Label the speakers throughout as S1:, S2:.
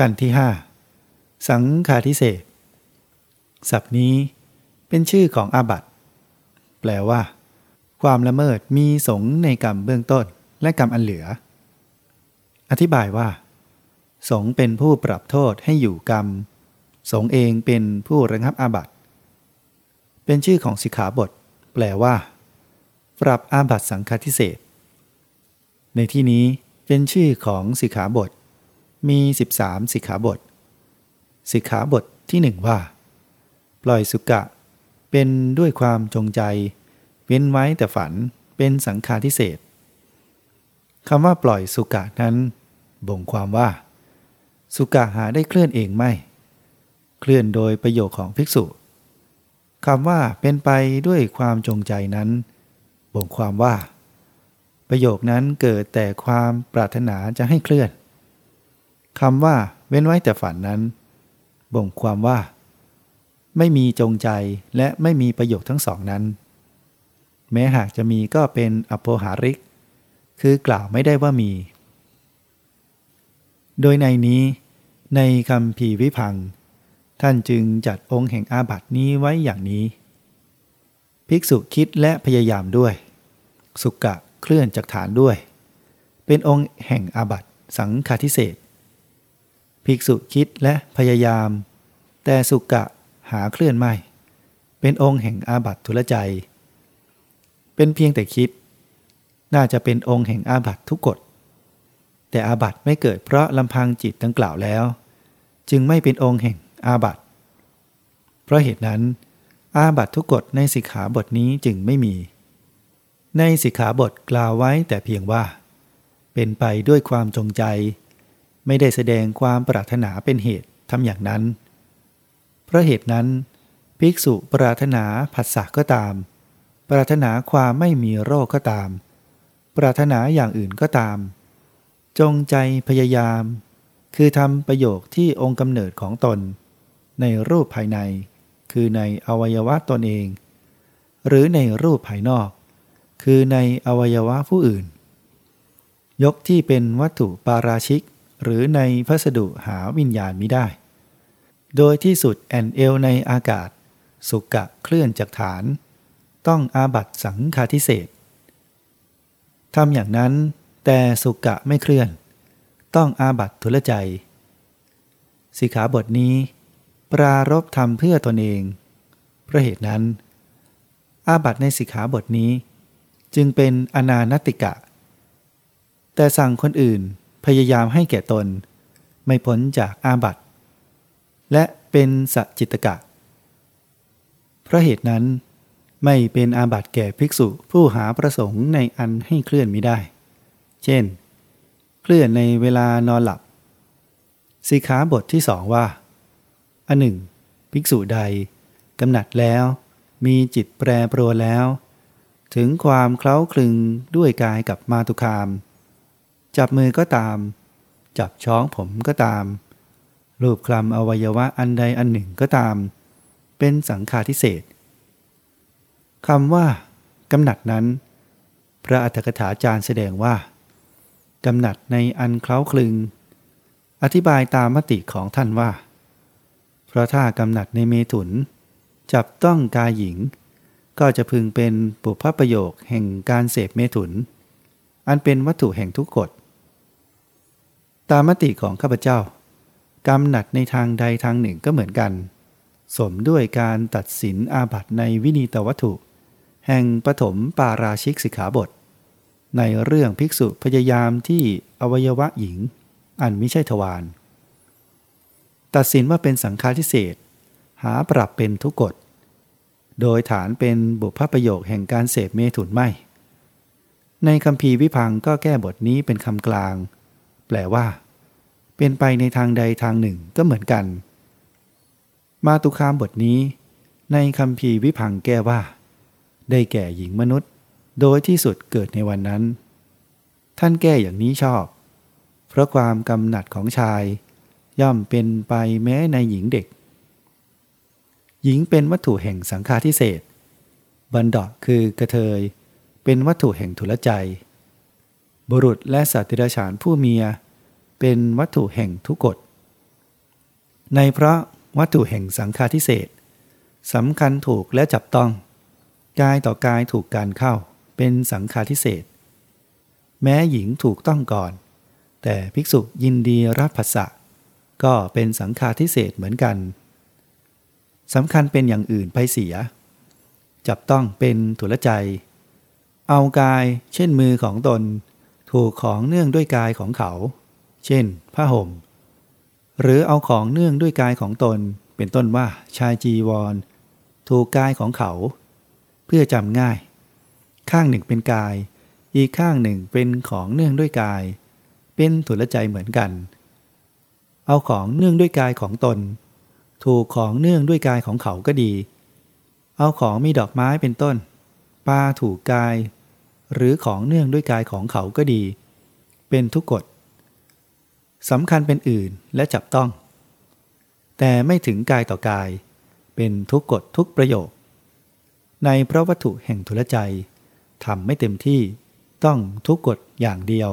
S1: กันที่ห้าสังฆาทิเศษศัพท์นี้เป็นชื่อของอาบัตแปลว่า ความละเมิดมีสงในกรรมเบื้องต้นและกรรมอันเหลือ อธิบายว่า สงเป็นผู้ปรับโทษให้อยู่กรรม สงเองเป็นผู้ระงับอาบัตเป็นชื่อของสิกขาบท แปลว่า ปรับอาบัตสังฆาทิเศษในที่นี้เป็นชื่อของสิกขาบท มี 13 สิกขาบท สิกขาบทที่หนึ่งว่า ปล่อยสุกะ เป็นด้วยความจงใจ เว้นไว้แต่ฝันเป็นสังฆาทิเศษคำว่าปล่อยสุกะนั้น บ่งความว่า สุกะหาได้เคลื่อนเองไม่ เคลื่อนโดยประโยคของภิกษุคำว่าเป็นไปด้วยความจงใจนั้น บ่งความว่า ประโยคนั้นเกิดแต่ความปรารถนาจะให้เคลื่อน คำว่า เว้นไว้แต่ฝันนั้น บ่งความว่า ไม่มีจงใจและไม่มีประโยคทั้งสองนั้น แม้หากจะมีก็เป็นอโภหาริก คือกล่าวไม่ได้ว่ามี โดยในนี้ในคำพีวิพัง ท่านจึงจัดองค์แห่งอาบัตินี้ไว้อย่างนี้ ภิกษุคิดและพยายามด้วย สุกะเคลื่อนจากฐานด้วย เป็นองค์แห่งอาบัตสังฆาทิเศษ ภิกษุคิดและพยายาม แต่สุกะหาเคลื่อนไม่ เป็นองค์แห่งอาบัตทุลใจ เป็นเพียงแต่คิด น่าจะเป็นองค์แห่งอาบัตทุกกฎ แต่อาบัตไม่เกิดเพราะลำพังจิตดังกล่าวแล้ว จึงไม่เป็นองค์แห่งอาบัตเพราะเหตุนั้น อาบัตทุกกฎในสิกขาบทนี้จึงไม่มี ในสิกขาบทกล่าวไว้แต่เพียงว่า เป็นไปด้วยความจงใจ ไม่ได้แสดงความปรารถนาเป็นเหตุทำอย่างนั้น เพราะเหตุนั้น ภิกษุปรารถนาผัสสะก็ตาม ปรารถนาความไม่มีโรคก็ตาม ปรารถนาอย่างอื่นก็ตาม จงใจพยายาม คือทำประโยคที่องค์กำเนิดของตน ในรูปภายใน คือในอวัยวะตนเอง หรือในรูปภายนอก คือในอวัยวะผู้อื่น ยกที่เป็นวัตถุปาราชิก หรือในพัสดุหาวิญญาณมิได้ โดยที่สุดแอนเอลในอากาศ สุกะเคลื่อนจากฐาน ต้องอาบัตสังคาทิเศษทำอย่างนั้น แต่สุกะไม่เคลื่อน ต้องอาบัตทุลใจ สิขาบทนี้ ปรารบทำเพื่อตนเองเพราะเหตุนั้น อาบัตในสิขาบทนี้ จึงเป็นอนานติกะ แต่สั่งคนอื่น พยายามให้แก่ตน ไม่พ้นจากอาบัตและเป็นสัจจิตกะ เพราะเหตุนั้น ไม่เป็นอาบัตแก่ภิกษุผู้หาประสงค์ในอันให้เคลื่อนมิได้ เช่น เคลื่อนในเวลานอนหลับสิขาบทที่สองว่า อันหนึ่ง ภิกษุใดกำหนัดแล้ว มีจิตแปรปรวนแล้ว ถึงความเคล้าคลึงด้วยกายกับมาตุคาม จับมือก็ตาม จับช้องผมก็ตาม รูปคลำอวัยวะอันใดอันหนึ่งก็ตาม เป็นสังฆาทิเศษคำว่ากำหนัดนั้น พระอัฏฐกถาจารย์แสดงว่ากำหนัดในอันเคล้าคลึง อธิบายตามมติของท่านว่า เพราะถ้ากำหนัดในเมถุน จับต้องกายหญิง ก็จะพึงเป็นปุพพประโยคแห่งการเสพเมถุน อันเป็นวัตถุแห่งทุกกฎ ตามมติของข้าพเจ้ากำหนัดในทางใดทางหนึ่งก็เหมือนกัน สมด้วยการตัดสินอาบัตในวินีตวัตถุ แห่งปฐมปาราชิกสิกขาบท ในเรื่องภิกษุพยายามที่อวัยวะหญิง อันไม่ใช่ทวารตัดสินว่าเป็นสังฆาทิเศษ หาปรับเป็นทุกกฎ โดยฐานเป็นบุพประโยคแห่งการเสพเมถุนไม่ ในคำพีวิพังก็แก้บทนี้เป็นคำกลาง แปลว่า เป็นไปในทางใดทางหนึ่งก็เหมือนกัน มาตุคามบทนี้ ในคำพีวิพังแก้ว่า ได้แก่หญิงมนุษย์ โดยที่สุดเกิดในวันนั้น ท่านแก้อย่างนี้ชอบ เพราะความกำหนัดของชาย ย่อมเป็นไปแม้ในหญิงเด็ก หญิงเป็นวัตถุแห่งสังฆาทิเศษ บันดาคือ กระเทย เป็นวัตถุแห่งทุลใจ บุรุษและสัตว์ดิรฉานผู้เมีย เป็นวัตถุแห่งทุกกฎ ในเพราะวัตถุแห่งสังฆาทิเศษสำคัญถูกและจับต้อง กายต่อกายถูกการเข้าเป็นสังฆาทิเศษ แม้หญิงถูกต้องก่อน แต่ภิกษุยินดีรับภาษะก็เป็นสังฆาทิเศษเหมือนกันสำคัญเป็นอย่างอื่นไปเสีย จับต้องเป็นถุลใจ เอากายเช่นมือของตน ถูกของเนื่องด้วยกายของเขา เช่น ผ้าห่ม หรือเอาของเนื่องด้วยกายของตน เป็นต้นว่าชายจีวร ถูกกายของเขา เพื่อจำง่าย ข้างหนึ่งเป็นกาย อีกข้างหนึ่งเป็นของเนื่องด้วยกาย เป็นถุลใจเหมือนกัน เอาของเนื่องด้วยกายของตน ถูกของเนื่องด้วยกายของเขาก็ดี เอาของมีดอกไม้เป็นต้นปลาถูกกาย หรือของเนื่องด้วยกายของเขาก็ดี เป็นทุกกฎสำคัญเป็นอื่นและจับต้อง แต่ไม่ถึงกายต่อกาย เป็นทุกกฎทุกประโยค ในพระวัตถุแห่งทุลใจทำไม่เต็มที่ต้องทุกกฎอย่างเดียว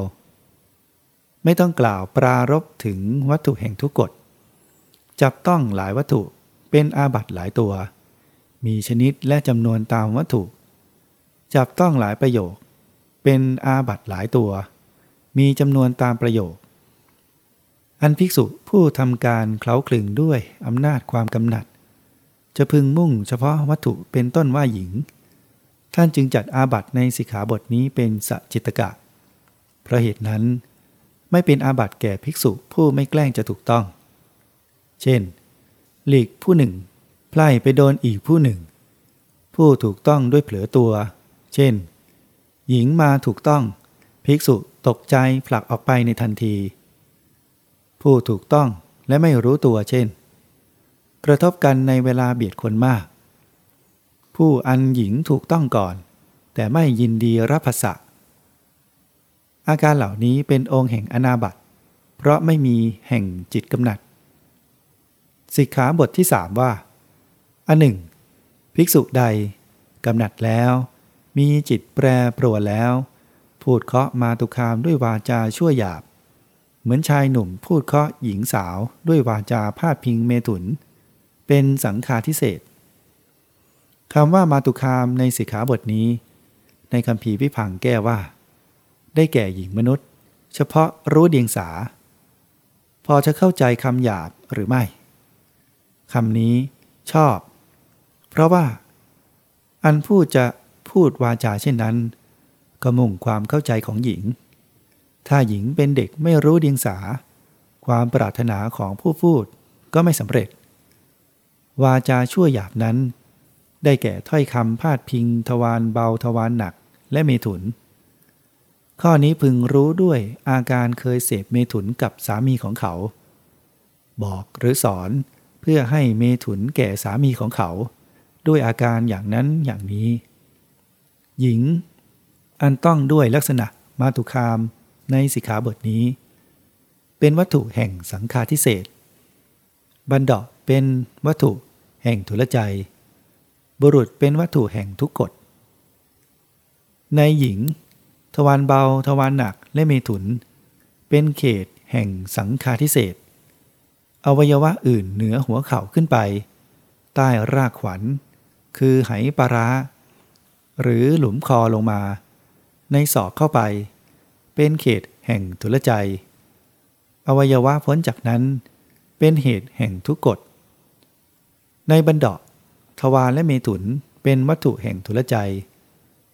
S1: ไม่ต้องกล่าวปรารบถึงวัตถุแห่งทุกกฎจับต้องหลายวัตถุเป็นอาบัตหลายตัว มีชนิดและจำนวนตามวัตถุ จับต้องหลายประโยค เป็นอาบัตหลายตัว มีจำนวนตามประโยค อันภิกษุผู้ทำการเคล้าคลึงด้วยอำนาจความกำหนัด จะพึงมุ่งเฉพาะวัตถุเป็นต้นว่าหญิง ท่านจึงจัดอาบัตในสิกขาบทนี้เป็นสจิตกะ เพราะเหตุนั้น ไม่เป็นอาบัตแก่ภิกษุผู้ไม่แกล้งจะถูกต้อง เช่น หลีกผู้หนึ่งไพล่ไปโดนอีกผู้หนึ่ง ผู้ถูกต้องด้วยเผลอตัว เช่น หญิงมาถูกต้อง ภิกษุตกใจผลักออกไปในทันที ผู้ถูกต้องและไม่รู้ตัวเช่น กระทบกันในเวลาเบียดคนมาก ผู้อันหญิงถูกต้องก่อน แต่ไม่ยินดีรับภาษะอาการเหล่านี้เป็นองค์แห่งอนาบัตเพราะไม่มีแห่งจิตกำหนัด สิกขาบทที่สามว่า อันหนึ่ง ภิกษุใดกำหนัดแล้ว มีจิตแปรปรวนแล้ว พูดเคาะมาตุคามด้วยวาจาชั่วหยาบ เหมือนชายหนุ่มพูดเคาะหญิงสาวด้วยวาจาพาดพิงเมถุน เป็นสังฆาทิเศษคำว่ามาตุคามในสิกขาบทนี้ ในคำพีพิพังแก้ว่า ได้แก่หญิงมนุษย์ เฉพาะรู้เดียงสา พอจะเข้าใจคำหยาบหรือไม่คำนี้ชอบ เพราะว่า อันพูดจะ พูดวาจาเช่นนั้น ก็มุ่งความเข้าใจของหญิง ถ้าหญิงเป็นเด็กไม่รู้เดียงสา ความปรารถนาของผู้พูดก็ไม่สำเร็จ วาจาชั่วหยาบนั้น ได้แก่ถ้อยคำพาดพิง ทวารเบาทวารหนักและเมถุน ข้อนี้พึงรู้ด้วยอาการเคยเสพเมถุนกับสามีของเขา บอกหรือสอนเพื่อให้เมถุนแก่สามีของเขา ด้วยอาการอย่างนั้นอย่างนี้ หญิง อันต้องด้วยลักษณะมาตุคามในสิกขาบทนี้ เป็นวัตถุแห่งสังฆาทิเศษ บันดาเป็นวัตถุแห่งทุลใจ บุรุษเป็นวัตถุแห่งทุกกฎ ในหญิง ทวารเบา ทวารหนักและเมถุน เป็นเขตแห่งสังฆาทิเศษ อวัยวะอื่นเหนือหัวเข่าขึ้นไป ใต้รากขวัญ คือไหปาร้า หรือหลุมคอลงมา ในศอกเข้าไป เป็นเขตแห่งทุลใจ อวัยวะพ้นจากนั้น เป็นเหตุแห่งทุกกฎ ในบรรดาทวารและเมถุนเป็นวัตถุแห่งทุลใจ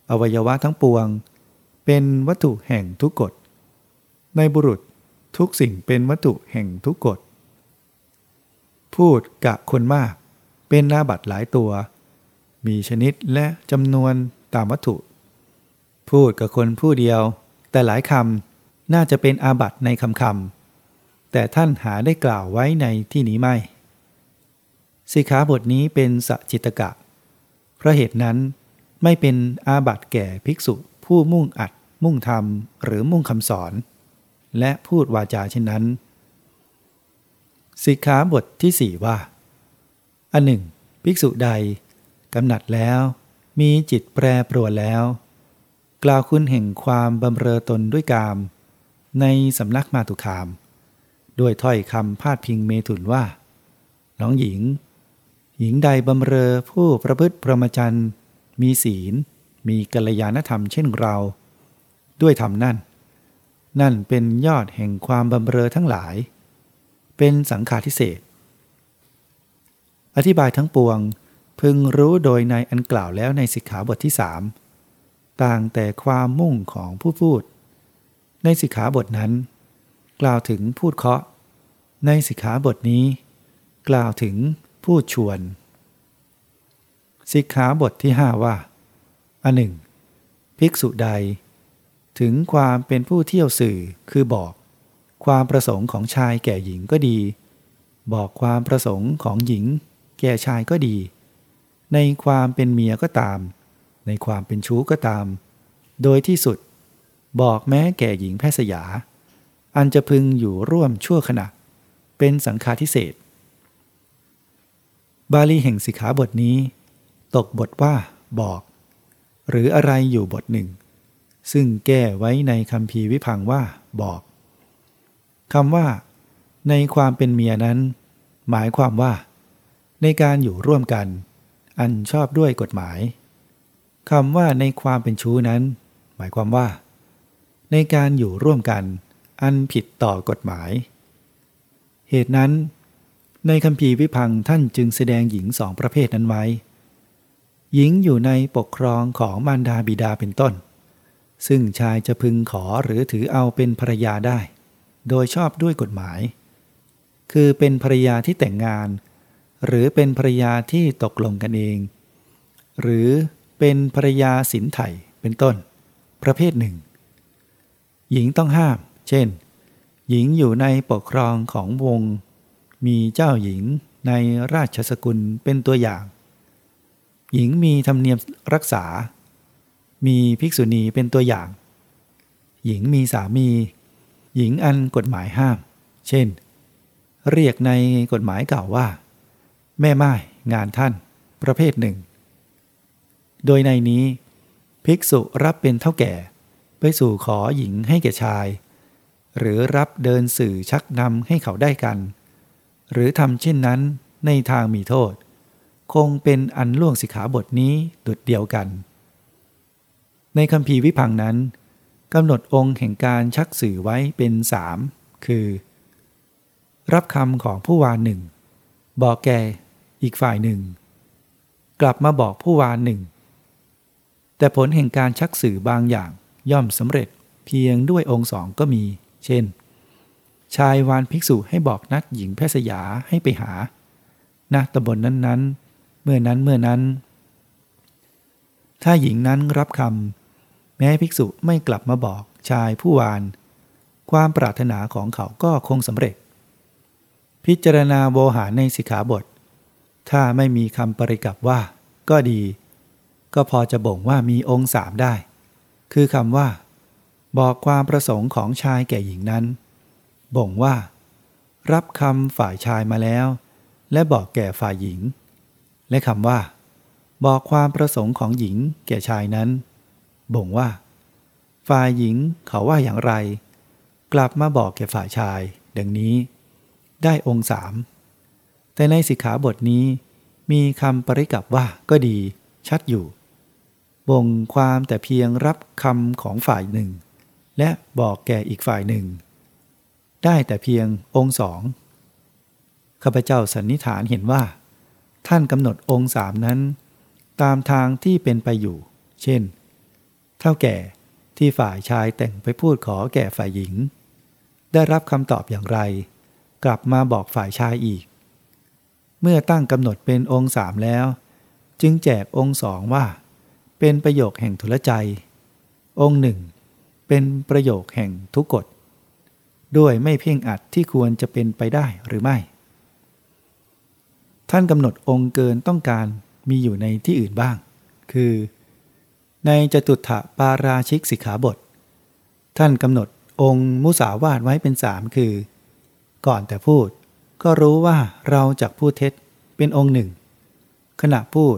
S1: อวัยวะทั้งปวง เป็นวัตถุแห่งทุกกฎ ในบุรุษทุกสิ่งเป็นวัตถุแห่งทุกกฎ พูดกะคนมาก เป็นหน้าบัตหลายตัว มีชนิดและจำนวนตามวัตถุ พูดกับคนผู้เดียว แต่หลายคำน่าจะเป็นอาบัตในคำคำแต่ท่านหาได้กล่าวไว้ในที่นี้ไม่ สิกขาบทนี้เป็นสจิตกะ เพราะเหตุนั้นไม่เป็นอาบัตแก่ภิกษุผู้มุ่งอัดมุ่งทำหรือมุ่งคำสอน และพูดวาจาเช่นนั้น สิกขาบทที่สี่ว่า อันหนึ่ง ภิกษุใด กำหนัดแล้ว มีจิตแปรปรวนแล้ว กล่าวคุณแห่งความบำเรอตนด้วยกาม ในสำนักมาตุคาม ด้วยถ้อยคำพาดพิงเมถุนว่า น้องหญิง หญิงใดบำเรอผู้ประพฤติพรหมจรรย์มีศีล มีกัลยาณธรรมเช่นเรา ด้วยธรรมนั่น นั่นเป็นยอดแห่งความบำเรอทั้งหลาย เป็นสังฆาทิเศษอธิบายทั้งปวง พึงรู้โดยในอันกล่าวแล้วในสิกขาบทที่สามต่างแต่ความมุ่งของผู้พูด ในสิกขาบทนั้น กล่าวถึงพูดเคาะ ในสิกขาบทนี้ กล่าวถึงพูดชวน สิกขาบทที่ห้าว่าอันหนึ่งภิกษุใด ถึงความเป็นผู้เที่ยวสื่อคือบอก ความประสงค์ของชายแก่หญิงก็ดี บอกความประสงค์ของหญิง แก่ชายก็ดี ในความเป็นเมียก็ตาม ในความเป็นชู้ก็ตาม โดยที่สุด บอกแม้แก่หญิงแพทย์สยา อันจะพึงอยู่ร่วมชั่วขณะ เป็นสังฆาทิเศษ บาลีแห่งสิกขาบทนี้ ตกบทว่าบอก หรืออะไรอยู่บทหนึ่ง ซึ่งแก้ไว้ในคำพีวิพังว่าบอกคำว่า ในความเป็นเมียนั้น หมายความว่า ในการอยู่ร่วมกัน อันชอบด้วยกฎหมายคำว่าในความเป็นชู้นั้น หมายความว่า ในการอยู่ร่วมกันอันผิดต่อกฎหมาย เหตุนั้น ในคำพีวิพังท่านจึงแสดงหญิงสองประเภทนั้นไว้ หญิงอยู่ในปกครองของมารดาบิดาเป็นต้น ซึ่งชายจะพึงขอหรือถือเอาเป็นภรรยาได้ โดยชอบด้วยกฎหมาย คือเป็นภรรยาที่แต่งงาน หรือเป็นภรยาที่ตกลงกันเอง หรือเป็นภรรยาสินไถ่เป็นต้น ประเภทหนึ่ง หญิงต้องห้าม เช่น หญิงอยู่ในปกครองของวง มีเจ้าหญิงในราชสกุลเป็นตัวอย่าง หญิงมีธรรมเนียมรักษา มีภิกษุณีเป็นตัวอย่าง หญิงมีสามี หญิงอันกฎหมายห้าม เช่น เรียกในกฎหมายเก่าว่า แม่ไม้งานท่าน ประเภทหนึ่ง โดยในนี้ ภิกษุรับเป็นเท่าแก่ ไปสู่ขอหญิงให้แก่ชาย หรือรับเดินสื่อชักนำให้เขาได้กัน หรือทำเช่นนั้นในทางมีโทษ คงเป็นอันล่วงสิกขาบทนี้ดุดเดียวกัน ในคำพีวิพังนั้นกำหนดองค์แห่งการชักสื่อไว้เป็นสามคือ รับคำของผู้วานหนึ่งบอกแก อีกฝ่ายหนึ่ง กลับมาบอกผู้วานหนึ่ง แต่ผลแห่งการชักสื่อบางอย่างย่อมสำเร็จเพียงด้วยองค์สองก็มี เช่น ชายวานภิกษุให้บอกนัดหญิงแพทย์สยาให้ไปหาณตำบลนนั้นๆ เมื่อนั้นเมื่อนั้น ถ้าหญิงนั้นรับคำแม้ภิกษุไม่กลับมาบอกชายผู้วาน ความปรารถนาของเขาก็คงสำเร็จ พิจารณาโวหารในสิกขาบท ถ้าไม่มีคำปริกับว่า ก็ดี ก็พอจะบ่งว่ามีองค์สามได้ คือคำว่า บอกความประสงค์ของชายแก่หญิงนั้น บ่งว่า รับคำฝ่ายชายมาแล้ว และบอกแก่ฝ่ายหญิง และคำว่า บอกความประสงค์ของหญิงแก่ชายนั้น บ่งว่า ฝ่ายหญิงเขาว่าอย่างไร กลับมาบอกแก่ฝ่ายชาย ดังนี้ ได้องค์สาม แต่ในสิกขาบทนี้ มีคำปริกับว่าก็ดี ชัดอยู่บ่งความแต่เพียงรับคำของฝ่ายหนึ่ง และบอกแก่อีกฝ่ายหนึ่ง ได้แต่เพียงองค์สองข้าพเจ้าสันนิษฐานเห็นว่า ท่านกำหนดองค์สามนั้น ตามทางที่เป็นไปอยู่ เช่น เท่าแก่ที่ฝ่ายชายแต่งไปพูดขอแก่ฝ่ายหญิง ได้รับคำตอบอย่างไร กลับมาบอกฝ่ายชายอีก เมื่อตั้งกำหนดเป็นองค์สามแล้ว จึงแจกองค์สองว่า เป็นประโยคแห่งทุลใจ องค์หนึ่งเป็นประโยคแห่งทุกกฎด้วยไม่เพ่งอัดที่ควรจะเป็นไปได้หรือไม่ ท่านกำหนดองค์เกินต้องการมีอยู่ในที่อื่นบ้าง คือ ในจตุถะปาราชิกสิกขาบท ท่านกำหนดองค์มุสาวาทไว้เป็นสามคือ ก่อนแต่พูด ก็รู้ว่าเราจะพูดเท็จเป็นองค์หนึ่ง ขณะพูด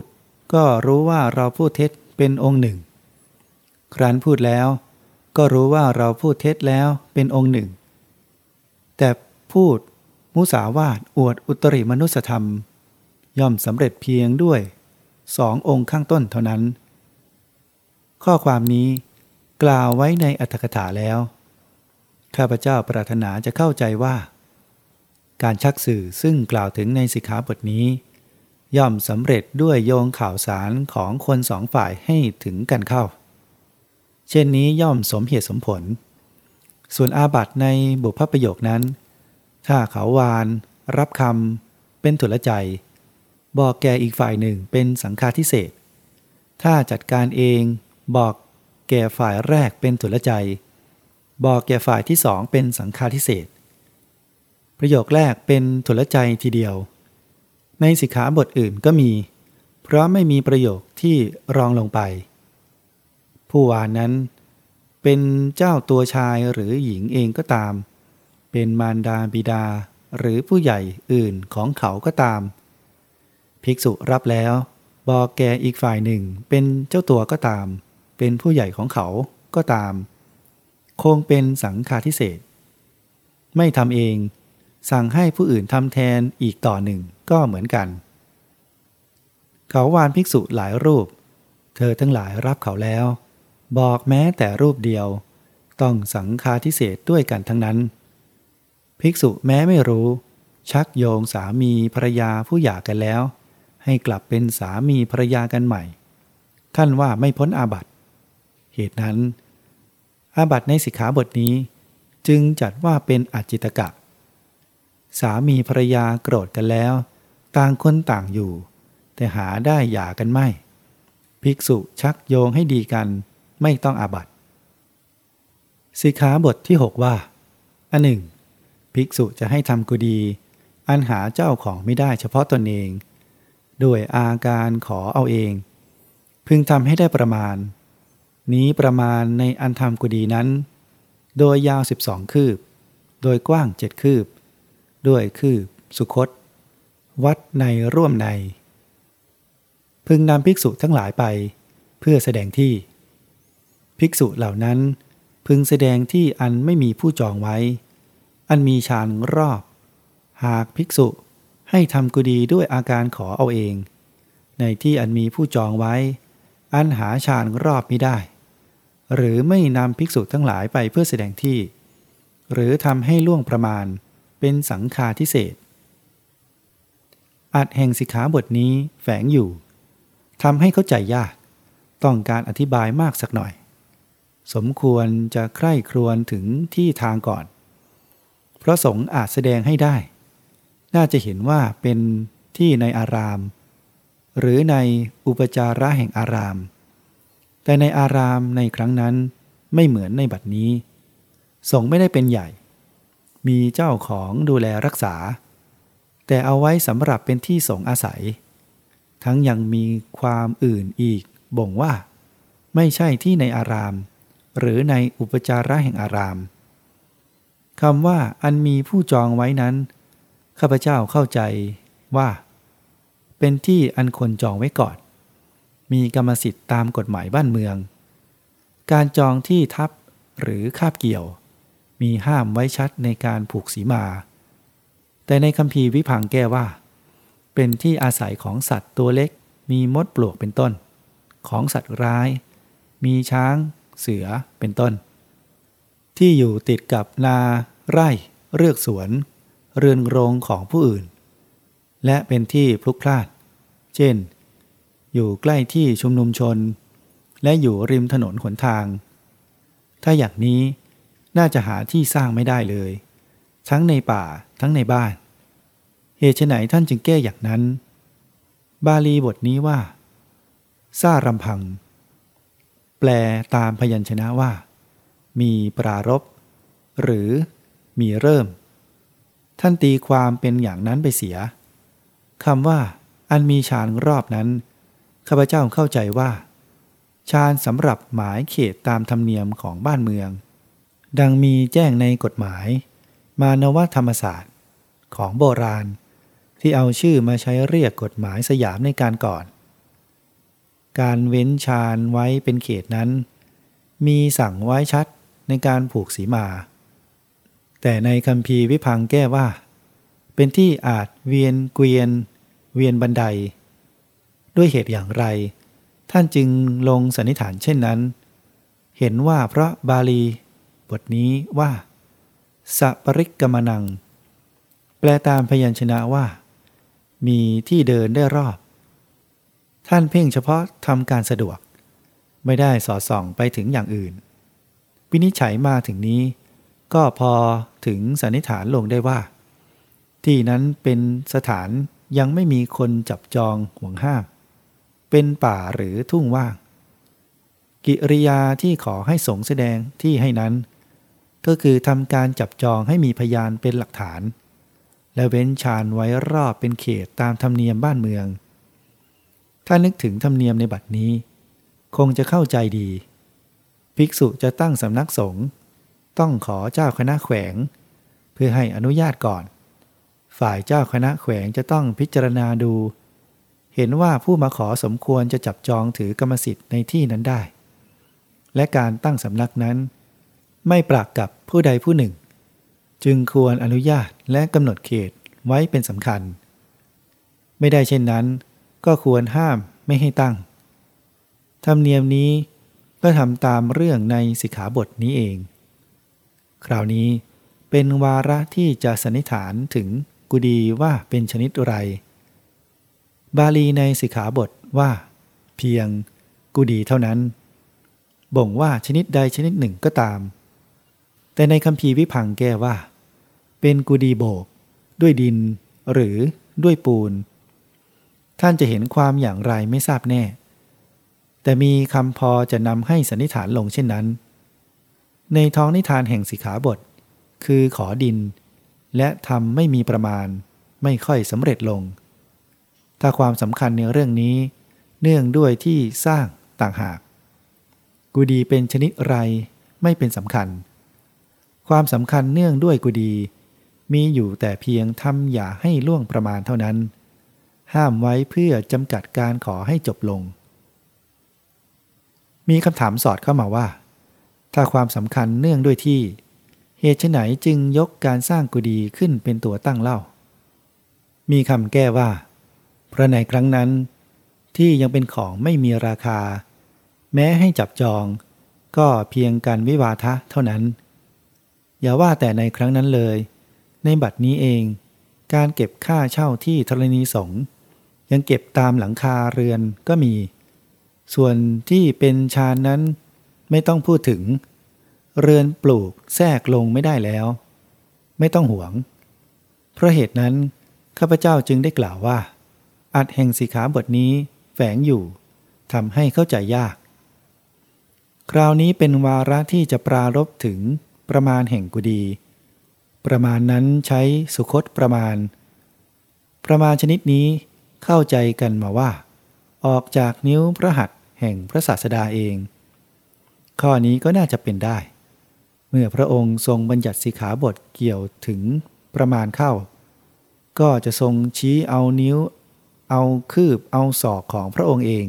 S1: ก็รู้ว่าเราพูดเท็จเป็นองค์หนึ่ง ครั้นพูดแล้ว ก็รู้ว่าเราพูดเท็จแล้วเป็นองค์หนึ่ง แต่พูดมุสาวาทอวดอุตริมนุสธรรม ย่อมสำเร็จเพียงด้วยสององค์ข้างต้นเท่านั้น ข้อความนี้กล่าวไว้ในอัตถกถาแล้ว ข้าพเจ้าปรารถนาจะเข้าใจว่า การชักสื่อซึ่งกล่าวถึงในสิกขาบทนี้ ย่อมสำเร็จด้วยโยงข่าวสารของคนสองฝ่ายให้ถึงกันเข้า เช่นนี้ย่อมสมเหตุสมผล ส่วนอาบัตในบุพประโยคนั้น ถ้าเขาวาน รับคำเป็นถุลใจ บอกแก่อีกฝ่ายหนึ่งเป็นสังฆาทิเศษ ถ้าจัดการเองบอกแก่ฝ่ายแรกเป็นถุลใจ บอกแก่ฝ่ายที่สองเป็นสังฆาทิเศษ ประโยคแรกเป็นถุลใจทีเดียว ในสิกขาบทอื่นก็มี เพราะไม่มีประโยคที่รองลงไป ผู้วานนั้น เป็นเจ้าตัวชายหรือหญิงเองก็ตาม เป็นมารดาบิดาหรือผู้ใหญ่อื่นของเขาก็ตาม ภิกษุรับแล้ว บอกแกอีกฝ่ายหนึ่งเป็นเจ้าตัวก็ตาม เป็นผู้ใหญ่ของเขาก็ตาม คงเป็นสังฆาทิเศษไม่ทำเอง สั่งให้ผู้อื่นทำแทนอีกต่อหนึ่งก็เหมือนกัน เขาวานภิกษุหลายรูป เธอทั้งหลายรับเขาแล้ว บอกแม้แต่รูปเดียว ต้องสังฆาทิเศษด้วยกันทั้งนั้น ภิกษุแม้ไม่รู้ ชักโยงสามีภรรยาผู้หย่ากันแล้ว ให้กลับเป็นสามีภรรยากันใหม่ท่านว่าไม่พ้นอาบัติ เหตุนั้น อาบัตในสิกขาบทนี้ จึงจัดว่าเป็นอจิตกะ สามีภรรยาโกรธกันแล้ว ต่างคนต่างอยู่ แต่หาได้หย่ากันไม่ ภิกษุชักโยงให้ดีกันไม่ต้องอาบัตสิกขาบทที่ 6 ว่า อันหนึ่ง ภิกษุจะให้ทำกุดี อันหาเจ้าของไม่ได้เฉพาะตนเอง ด้วยอาการขอเอาเอง พึงทำให้ได้ประมาณ นี้ประมาณในอันธรรมกุดีนั้น โดยยาว 12 คืบ โดยกว้างเจ็ดคืบ ด้วยคืบสุคต วัดในร่วมใน พึงนำภิกษุทั้งหลายไป เพื่อแสดงที่ ภิกษุเหล่านั้น พึงแสดงที่อันไม่มีผู้จองไว้ อันมีชานรอบ หากภิกษุให้ทำกุดีด้วยอาการขอเอาเอง ในที่อันมีผู้จองไว้ อันหาชานรอบไม่ได้ หรือไม่นำภิกษุทั้งหลายไปเพื่อแสดงที่ หรือทำให้ล่วงประมาณ เป็นสังฆาทิเศษอัดแห่งสิกขาบทนี้แฝงอยู่ทำให้เข้าใจยาก ต้องการอธิบายมากสักหน่อย สมควรจะใคร่ครวญถึงที่ทางก่อน เพราะสงฆ์อาจแสดงให้ได้ น่าจะเห็นว่าเป็นที่ในอาราม หรือในอุปจาระแห่งอาราม แต่ในอารามในครั้งนั้นไม่เหมือนในบัดนี้ สงไม่ได้เป็นใหญ่ มีเจ้าของดูแลรักษา แต่เอาไว้สำหรับเป็นที่สงอาศัย ทั้งยังมีความอื่นอีกบ่งว่า ไม่ใช่ที่ในอาราม หรือในอุปจาระแห่งอารามคำว่าอันมีผู้จองไว้นั้นข้าพเจ้าเข้าใจว่า เป็นที่อันคนจองไว้ก่อน มีกรรมสิทธิ์ตามกฎหมายบ้านเมือง การจองที่ทับหรือคาบเกี่ยว มีห้ามไว้ชัดในการผูกสีมา แต่ในคำพีวิพังแก้ว่า เป็นที่อาศัยของสัตว์ตัวเล็ก มีมดปลวกเป็นต้น ของสัตว์ร้าย มีช้าง เสือเป็นต้น ที่อยู่ติดกับนาไร่เรือกสวน เรือนโรงของผู้อื่น และเป็นที่พลุกพลานเช่น อยู่ใกล้ที่ชุมนุมชน และอยู่ริมถนนขนทาง ถ้าอย่างนี้ น่าจะหาที่สร้างไม่ได้เลย ทั้งในป่าทั้งในบ้าน เหตุไหนท่านจึงแก้อย่างนั้น บาลีบทนี้ว่าซารำพัง แปลตามพยัญชนะว่า มีปรารบหรือมีเริ่ม ท่านตีความเป็นอย่างนั้นไปเสียคำว่า อันมีชานรอบนั้นข้าพเจ้าเข้าใจว่าชาญสำหรับหมายเขตตามธรรมเนียมของบ้านเมือง ดังมีแจ้งในกฎหมาย มานวธรรมศาสตร์ ของโบราณ ที่เอาชื่อมาใช้เรียกกฎหมายสยามในการก่อน การเว้นชาญไว้เป็นเขตนั้น มีสั่งไว้ชัดในการผูกสีมา แต่ในคำพีวิพังแก้ว่า เป็นที่อาจเวียนเกวียน เวียนบันได ด้วยเหตุอย่างไร ท่านจึงลงสันนิษฐานเช่นนั้น เห็นว่าเพราะบาลี บทนี้ว่าสัปริกกมนัง แปลตามพยัญชนะว่า มีที่เดินได้รอบ ท่านเพ่งเฉพาะทำการสะดวก ไม่ได้สอดส่องไปถึงอย่างอื่น วินิจฉัยมาถึงนี้ ก็พอถึงสันนิษฐานลงได้ว่า ที่นั้นเป็นสถานยังไม่มีคนจับจองห่วงห้าม เป็นป่าหรือทุ่งว่าง กิริยาที่ขอให้สงแสดงที่ให้นั้น ก็คือทำการจับจองให้มีพยานเป็นหลักฐาน และเว้นชานไว้รอบเป็นเขตตามธรรมเนียมบ้านเมือง ถ้านึกถึงธรรมเนียมในบัดนี้ คงจะเข้าใจดี ภิกษุจะตั้งสำนักสงฆ์ต้องขอเจ้าคณะแขวง เพื่อให้อนุญาตก่อน ฝ่ายเจ้าคณะแขวงจะต้องพิจารณาดู เห็นว่าผู้มาขอสมควรจะจับจองถือกรรมสิทธิ์ในที่นั้นได้ และการตั้งสำนักนั้น ไม่ปรากกับผู้ใดผู้หนึ่ง จึงควรอนุญาตและกำหนดเขตไว้เป็นสำคัญ ไม่ได้เช่นนั้น ก็ควรห้ามไม่ให้ตั้ง ธรรมเนียมนี้ก็ทำตามเรื่องในสิกขาบทนี้เอง คราวนี้เป็นวาระที่จะสันนิษฐานถึงกุดีว่าเป็นชนิดไร บาลีในสิกขาบทว่า เพียงกุดีเท่านั้น บ่งว่าชนิดใดชนิดหนึ่งก็ตาม แต่ในคำพีวิพังแก้ว่า เป็นกุดีโบก ด้วยดิน หรือด้วยปูน ท่านจะเห็นความอย่างไรไม่ทราบแน่ แต่มีคำพอจะนำให้สันนิษฐานลงเช่นนั้น ในท้องนิทานแห่งสิขาบท คือขอดิน และทำไม่มีประมาณ ไม่ค่อยสำเร็จลง ถ้าความสำคัญในเรื่องนี้ เนื่องด้วยที่สร้างต่างหาก กุดีเป็นชนิดไรไม่เป็นสำคัญ ความสำคัญเนื่องด้วยกุดี มีอยู่แต่เพียงทำอย่าให้ล่วงประมาณเท่านั้น ห้ามไว้เพื่อจำกัดการขอให้จบลง มีคำถามสอดเข้ามาว่า ถ้าความสำคัญเนื่องด้วยที่ เหตุไหนจึงยกการสร้างกุดีขึ้นเป็นตัวตั้งเล่า มีคำแก้ว่า เพราะในครั้งนั้น ที่ยังเป็นของไม่มีราคา แม้ให้จับจอง ก็เพียงการวิวาทะเท่านั้น อย่าว่าแต่ในครั้งนั้นเลย ในบัดนี้เอง การเก็บค่าเช่าที่ธรณีสงฆ์ยังเก็บตามหลังคาเรือนก็มี ส่วนที่เป็นชานนั้นไม่ต้องพูดถึง เรือนปลูกแทรกลงไม่ได้แล้ว ไม่ต้องห่วง เพราะเหตุนั้นข้าพเจ้าจึงได้กล่าวว่า อัดแห่งสีขาบทนี้แฝงอยู่ทำให้เข้าใจยาก คราวนี้เป็นวาระที่จะปรารบถึง ประมาณแห่งกุดี ประมาณนั้นใช้สุคตประมาณ ประมาณชนิดนี้เข้าใจกันมาว่า ออกจากนิ้วพระหัตถ์แห่งพระศาสดาเอง ข้อนี้ก็น่าจะเป็นได้ เมื่อพระองค์ทรงบัญญัติสิขาบทเกี่ยวถึงประมาณเข้า ก็จะทรงชี้เอานิ้ว เอาคืบเอาศอกของพระองค์เอง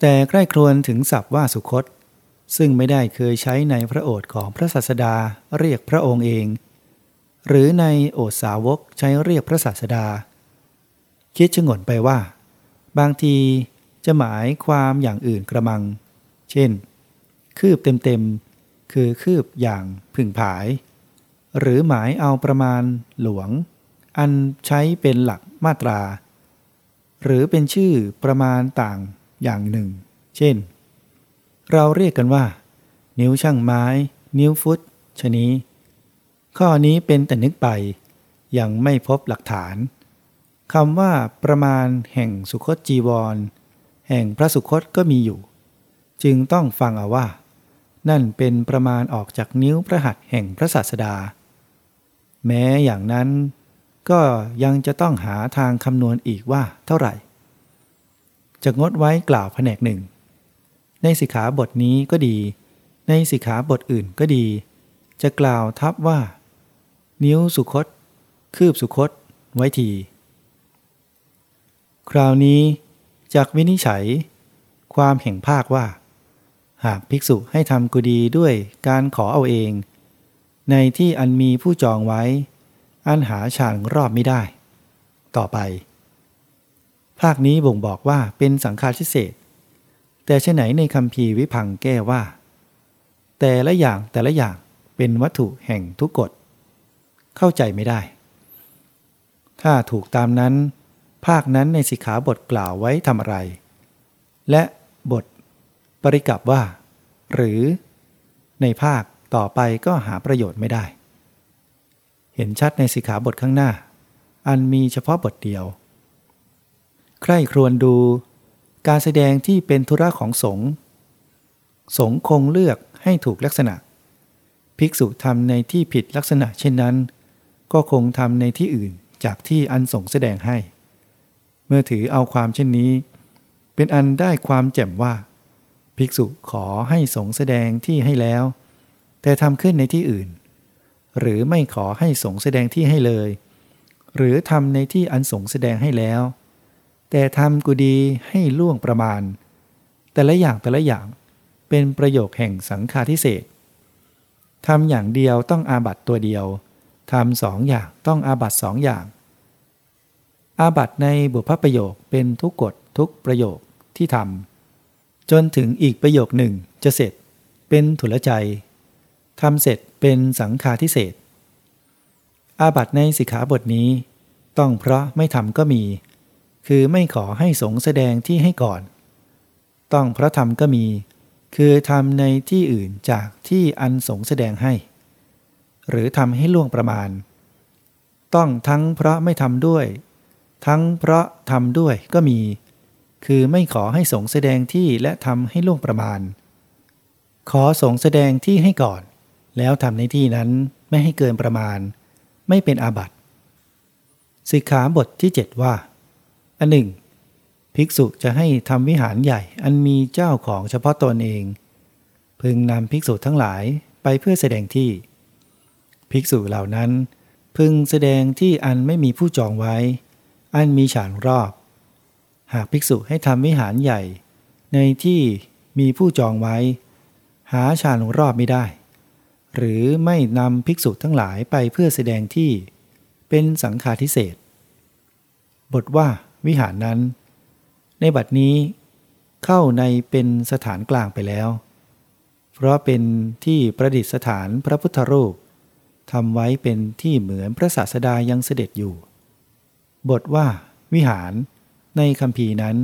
S1: แต่ใกล้ครวนถึงศัพท์ว่าสุคต ซึ่งไม่ได้เคยใช้ในพระโอษฐ์ของพระศาสดาเรียกพระองค์เอง หรือในโอษสาวกใช้เรียกพระศาสดา คิดชงนไปว่า บางทีจะหมายความอย่างอื่นกระมัง เช่น คืบเต็มๆ คือคืบอย่างผึ่งผาย หรือหมายเอาประมาณหลวง อันใช้เป็นหลักมาตรา หรือเป็นชื่อประมาณต่างอย่างหนึ่ง เช่น เราเรียกกันว่า นิ้วช่างไม้ นิ้วฟุต ชนี้ ข้อนี้เป็นแต่นึกไป ยังไม่พบหลักฐานคำว่าประมาณแห่งสุคตจีวร แห่งพระสุคตก็มีอยู่ จึงต้องฟังเอาว่า นั่นเป็นประมาณออกจากนิ้วพระหัตถ์แห่งพระศาสดา แม้อย่างนั้น ก็ยังจะต้องหาทางคำนวณอีกว่าเท่าไหร่ จะงดไว้กล่าวแผนกหนึ่ง ในสิกขาบทนี้ก็ดี ในสิกขาบทอื่นก็ดี จะกล่าวทับว่า นิ้วสุคต คืบสุคต ไว้ทีคราวนี้จากวินิจฉัย ความแห่งภาคว่า หากภิกษุให้ทำกุดีด้วยการขอเอาเอง ในที่อันมีผู้จองไว้ อันหาฌานรอบไม่ได้ ต่อไป ภาคนี้บ่งบอกว่าเป็นสังฆาทิเศษ แต่เช่นไหนในคำพีวิพังแก้ว่า แต่ละอย่างแต่ละอย่างเป็นวัตถุแห่งทุกกฎ เข้าใจไม่ได้ ถ้าถูกตามนั้น ภาคนั้นในสิกขาบทกล่าวไว้ทำอะไร และบท ปริกับว่า หรือ ในภาคต่อไปก็หาประโยชน์ไม่ได้ เห็นชัดในสิกขาบทข้างหน้า อันมีเฉพาะบทเดียว ใครครวญดู การแสดงที่เป็นธุระของสงฆ์สงฆ์คงเลือกให้ถูกลักษณะ ภิกษุทำในที่ผิดลักษณะเช่นนั้น ก็คงทำในที่อื่นจากที่อันสงฆ์แสดงให้ เมื่อถือเอาความเช่นนี้ เป็นอันได้ความแจ่มว่า ภิกษุขอให้สงฆ์แสดงที่ให้แล้ว แต่ทำขึ้นในที่อื่น หรือไม่ขอให้สงฆ์แสดงที่ให้เลย หรือทำในที่อันสงฆ์แสดงให้แล้ว แต่ทำกุดีให้ล่วงประมาณ แต่ละอย่างแต่ละอย่างเป็นประโยคแห่งสังฆาทิเศษทำอย่างเดียวต้องอาบัตตัวเดียวทำสองอย่างต้องอาบัตสองอย่าง อาบัตในบุพประโยคเป็นทุกกฎทุกประโยคที่ทำจนถึงอีกประโยคหนึ่งจะเสร็จเป็นถุลใจทำเสร็จเป็นสังฆาทิเศษอาบัตในสิกขาบทนี้ ต้องเพราะไม่ทำก็มี คือไม่ขอให้สงแสดงที่ให้ก่อน ต้องพราะทำก็มี คือทำในที่อื่นจากที่อันสงแสดงให้ หรือทำให้ล่วงประมาณ ต้องทั้งเพราะไม่ทำด้วย ทั้งเพราะทำด้วยก็มี คือไม่ขอให้สงแสดงที่และทำให้ล่วงประมาณ ขอสงแสดงที่ให้ก่อน แล้วทำในที่นั้นไม่ให้เกินประมาณ ไม่เป็นอาบัติสิกขาบทที่ 7 ว่า อันหนึ่ง ภิกษุจะให้ทำวิหารใหญ่อันมีเจ้าของเฉพาะตนเอง พึงนำภิกษุทั้งหลายไปเพื่อแสดงที่ ภิกษุเหล่านั้น พึงแสดงที่อันไม่มีผู้จองไว้ อันมีฉานรอบ หากภิกษุให้ทำวิหารใหญ่ ในที่มีผู้จองไว้ หาฉานรอบไม่ได้ หรือไม่นำภิกษุทั้งหลายไปเพื่อแสดงที่ เป็นสังฆาทิเศษบทว่า วิหารนั้น ในบัดนี้เข้าในเป็นสถานกลางไปแล้ว เพราะเป็นที่ประดิษฐานพระพุทธรูปทำไว้เป็นที่เหมือนพระศาสดายังเสด็จอยู่ บทว่าวิหารในคำพีนั้น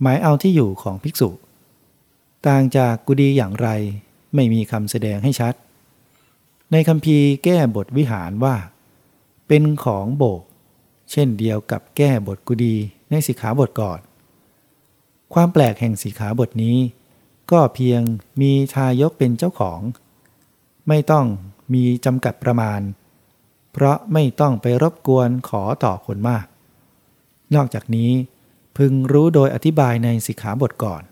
S1: หมายเอาที่อยู่ของภิกษุ ต่างจากกุดีอย่างไรไม่มีคำแสดงให้ชัด ในคำพีแก้บทวิหารว่า เป็นของโบก เช่นเดียวกับแก้บทกุดีในสิกขาบทก่อน ความแปลกแห่งสิกขาบทนี้ ก็เพียงมีทายกเป็นเจ้าของ ไม่ต้องมีจำกัดประมาณ เพราะไม่ต้องไปรบกวนขอต่อคนมาก นอกจากนี้พึงรู้โดยอธิบายในสิกขาบทก่อน